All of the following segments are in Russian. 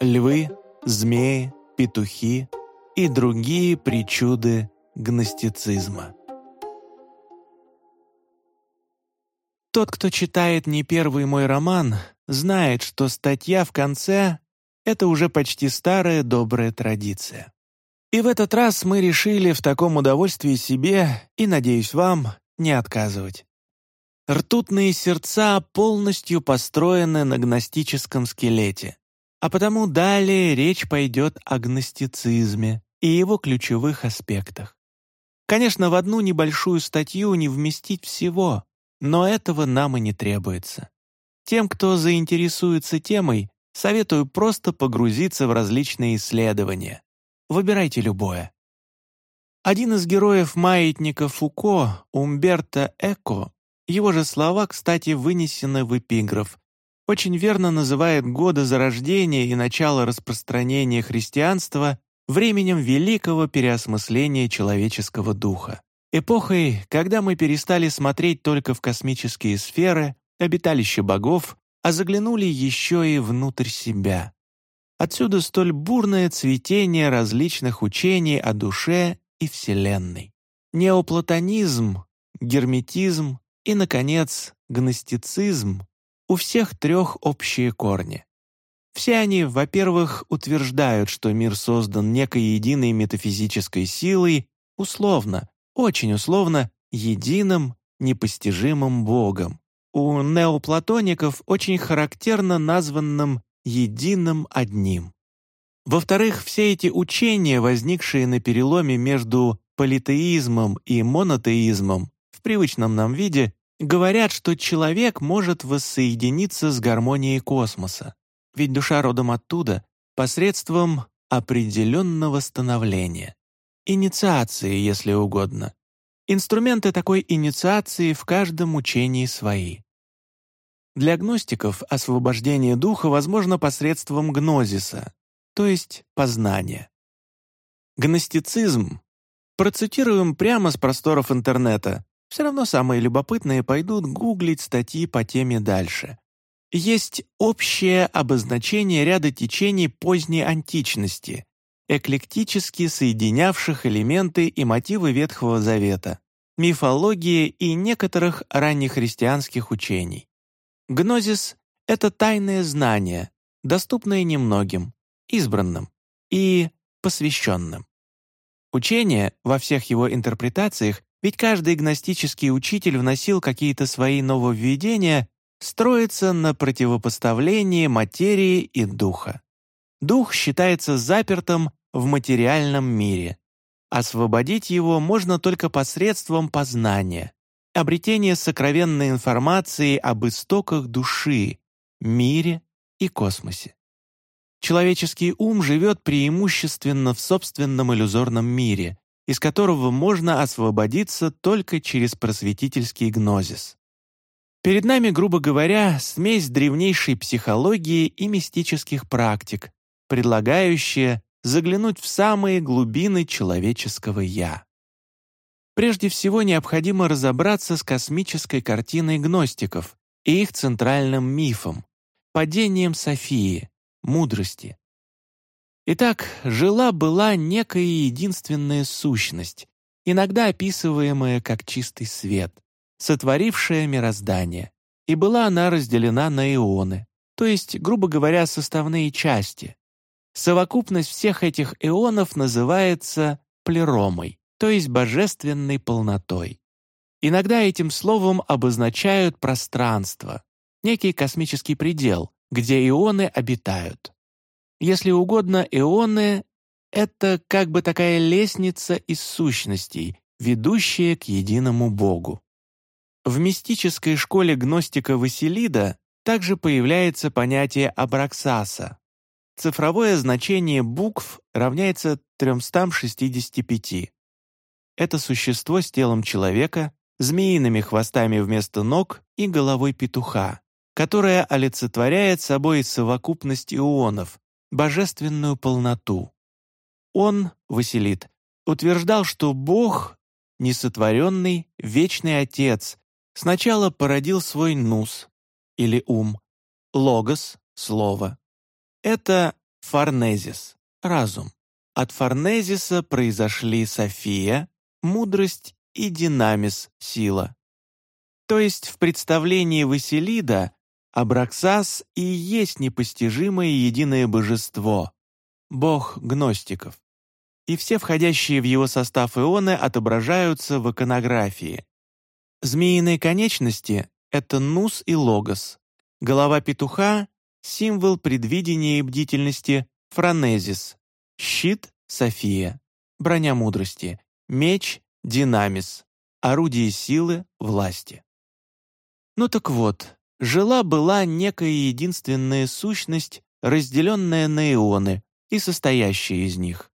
Львы, змеи, петухи и другие причуды гностицизма. Тот, кто читает не первый мой роман, знает, что статья в конце — это уже почти старая добрая традиция. И в этот раз мы решили в таком удовольствии себе и, надеюсь, вам не отказывать. Ртутные сердца полностью построены на гностическом скелете, а потому далее речь пойдет о гностицизме и его ключевых аспектах. Конечно, в одну небольшую статью не вместить всего, но этого нам и не требуется. Тем, кто заинтересуется темой, советую просто погрузиться в различные исследования, Выбирайте любое. Один из героев маятника Фуко, Умберто Эко, его же слова, кстати, вынесены в эпиграф, очень верно называет годы зарождения и начало распространения христианства временем великого переосмысления человеческого духа. Эпохой, когда мы перестали смотреть только в космические сферы, обиталище богов, а заглянули еще и внутрь себя. Отсюда столь бурное цветение различных учений о душе и Вселенной. Неоплатонизм, герметизм и, наконец, гностицизм у всех трех общие корни. Все они, во-первых, утверждают, что мир создан некой единой метафизической силой, условно, очень условно, единым, непостижимым Богом. У неоплатоников очень характерно названным единым одним. Во-вторых, все эти учения, возникшие на переломе между политеизмом и монотеизмом в привычном нам виде, говорят, что человек может воссоединиться с гармонией космоса, ведь душа родом оттуда посредством определенного становления, инициации, если угодно. Инструменты такой инициации в каждом учении свои. Для гностиков освобождение духа возможно посредством гнозиса, то есть познания. Гностицизм, процитируем прямо с просторов интернета, все равно самые любопытные пойдут гуглить статьи по теме дальше. Есть общее обозначение ряда течений поздней античности, эклектически соединявших элементы и мотивы Ветхого Завета, мифологии и некоторых раннехристианских учений. Гнозис — это тайное знание, доступное немногим, избранным и посвященным. Учение во всех его интерпретациях, ведь каждый гностический учитель вносил какие-то свои нововведения, строится на противопоставлении материи и духа. Дух считается запертым в материальном мире. Освободить его можно только посредством познания обретение сокровенной информации об истоках души, мире и космосе. Человеческий ум живет преимущественно в собственном иллюзорном мире, из которого можно освободиться только через просветительский гнозис. Перед нами, грубо говоря, смесь древнейшей психологии и мистических практик, предлагающая заглянуть в самые глубины человеческого «я». Прежде всего необходимо разобраться с космической картиной гностиков и их центральным мифом — падением Софии, мудрости. Итак, жила-была некая единственная сущность, иногда описываемая как чистый свет, сотворившая мироздание, и была она разделена на ионы, то есть, грубо говоря, составные части. Совокупность всех этих ионов называется плеромой то есть божественной полнотой. Иногда этим словом обозначают пространство, некий космический предел, где ионы обитают. Если угодно, ионы — это как бы такая лестница из сущностей, ведущая к единому Богу. В мистической школе гностика Василида также появляется понятие абраксаса. Цифровое значение букв равняется 365 это существо с телом человека, змеиными хвостами вместо ног и головой петуха, которая олицетворяет собой совокупность ионов, божественную полноту. Он, Василит, утверждал, что Бог, несотворенный, вечный Отец, сначала породил свой нус, или ум, логос, слово. Это Форнезис — разум. От Форнезиса произошли София, мудрость и Динамис — сила. То есть в представлении Василида Абраксас и есть непостижимое единое божество, бог гностиков. И все входящие в его состав ионы отображаются в иконографии. Змеиные конечности — это нус и логос. Голова петуха — символ предвидения и бдительности фронезис. Щит — София. Броня мудрости. Меч — динамис. Орудие силы — власти. Ну так вот, жила-была некая единственная сущность, разделенная на ионы и состоящая из них.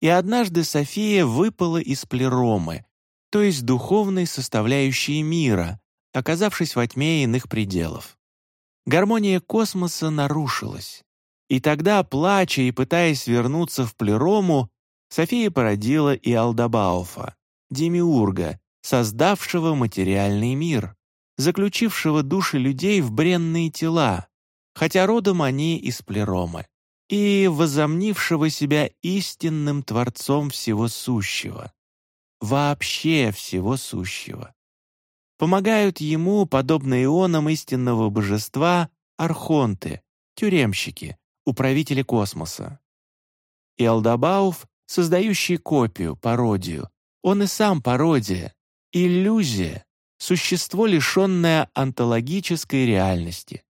И однажды София выпала из плеромы, то есть духовной составляющей мира, оказавшись во тьме иных пределов. Гармония космоса нарушилась. И тогда, плача и пытаясь вернуться в плерому, София породила и Алдабауфа, демиурга, создавшего материальный мир заключившего души людей в бренные тела, хотя родом они из плеромы, и возомнившего себя истинным Творцом всего сущего, вообще всего сущего. Помогают ему, подобно ионам истинного божества, архонты, тюремщики, управители космоса. И Алдабауф, создающий копию, пародию, он и сам пародия, иллюзия, существо, лишенное онтологической реальности.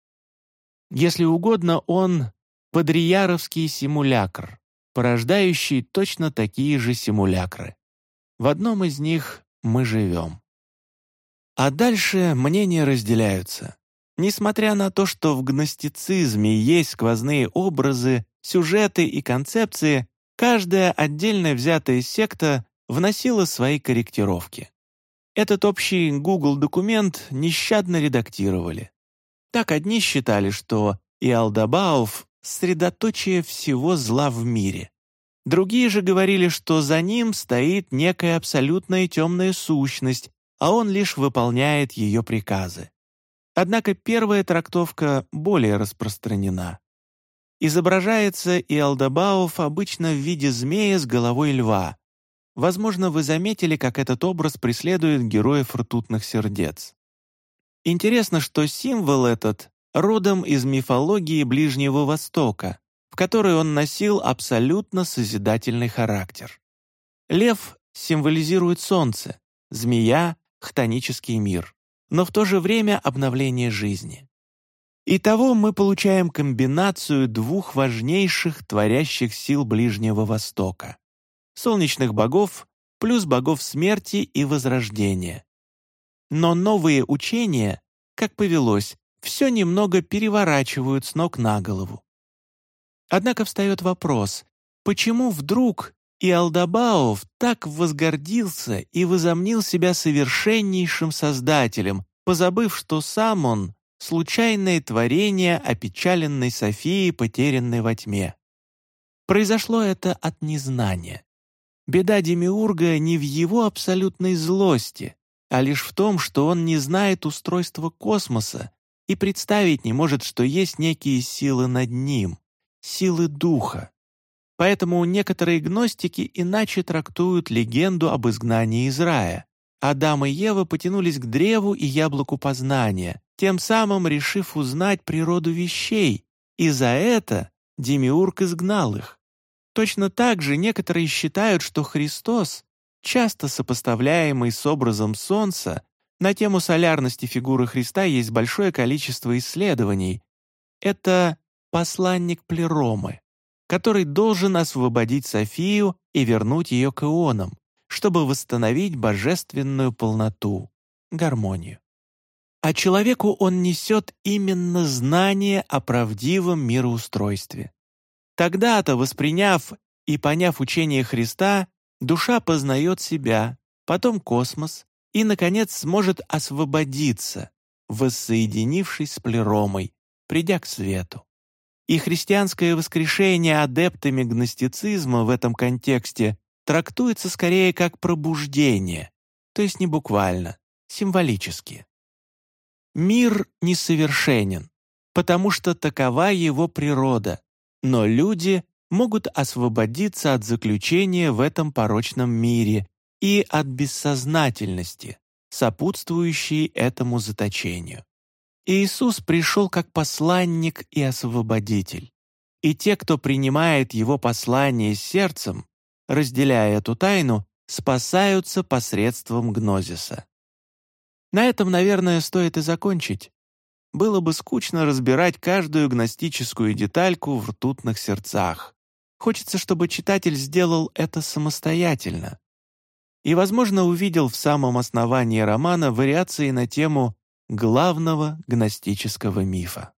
Если угодно, он — подрияровский симулякр, порождающий точно такие же симулякры. В одном из них мы живем. А дальше мнения разделяются. Несмотря на то, что в гностицизме есть сквозные образы, сюжеты и концепции, каждая отдельно взятая секта вносила свои корректировки. Этот общий Google-документ нещадно редактировали. Так одни считали, что Иалдабауф — средоточие всего зла в мире. Другие же говорили, что за ним стоит некая абсолютная темная сущность, а он лишь выполняет ее приказы. Однако первая трактовка более распространена. Изображается Иалдабауф обычно в виде змея с головой льва, Возможно, вы заметили, как этот образ преследует героев ртутных сердец. Интересно, что символ этот родом из мифологии Ближнего Востока, в которой он носил абсолютно созидательный характер. Лев символизирует солнце, змея — хтонический мир, но в то же время обновление жизни. Итого мы получаем комбинацию двух важнейших творящих сил Ближнего Востока солнечных богов плюс богов смерти и возрождения. Но новые учения, как повелось, все немного переворачивают с ног на голову. Однако встает вопрос, почему вдруг и Алдабаов так возгордился и возомнил себя совершеннейшим создателем, позабыв, что сам он — случайное творение опечаленной Софии, потерянной во тьме. Произошло это от незнания. Беда Демиурга не в его абсолютной злости, а лишь в том, что он не знает устройства космоса и представить не может, что есть некие силы над ним, силы духа. Поэтому некоторые гностики иначе трактуют легенду об изгнании из рая. Адам и Ева потянулись к древу и яблоку познания, тем самым решив узнать природу вещей, и за это Демиург изгнал их. Точно так же некоторые считают, что Христос, часто сопоставляемый с образом Солнца, на тему солярности фигуры Христа есть большое количество исследований. Это посланник Плеромы, который должен освободить Софию и вернуть ее к ионам, чтобы восстановить божественную полноту, гармонию. А человеку он несет именно знание о правдивом мироустройстве. Тогда-то, восприняв и поняв учение Христа, душа познает себя, потом космос и, наконец, сможет освободиться, воссоединившись с плеромой, придя к свету. И христианское воскрешение адептами гностицизма в этом контексте трактуется скорее как пробуждение, то есть не буквально, символически. Мир несовершенен, потому что такова его природа, Но люди могут освободиться от заключения в этом порочном мире и от бессознательности, сопутствующей этому заточению. Иисус пришел как посланник и освободитель, и те, кто принимает его послание сердцем, разделяя эту тайну, спасаются посредством гнозиса. На этом, наверное, стоит и закончить. Было бы скучно разбирать каждую гностическую детальку в ртутных сердцах. Хочется, чтобы читатель сделал это самостоятельно. И, возможно, увидел в самом основании романа вариации на тему главного гностического мифа.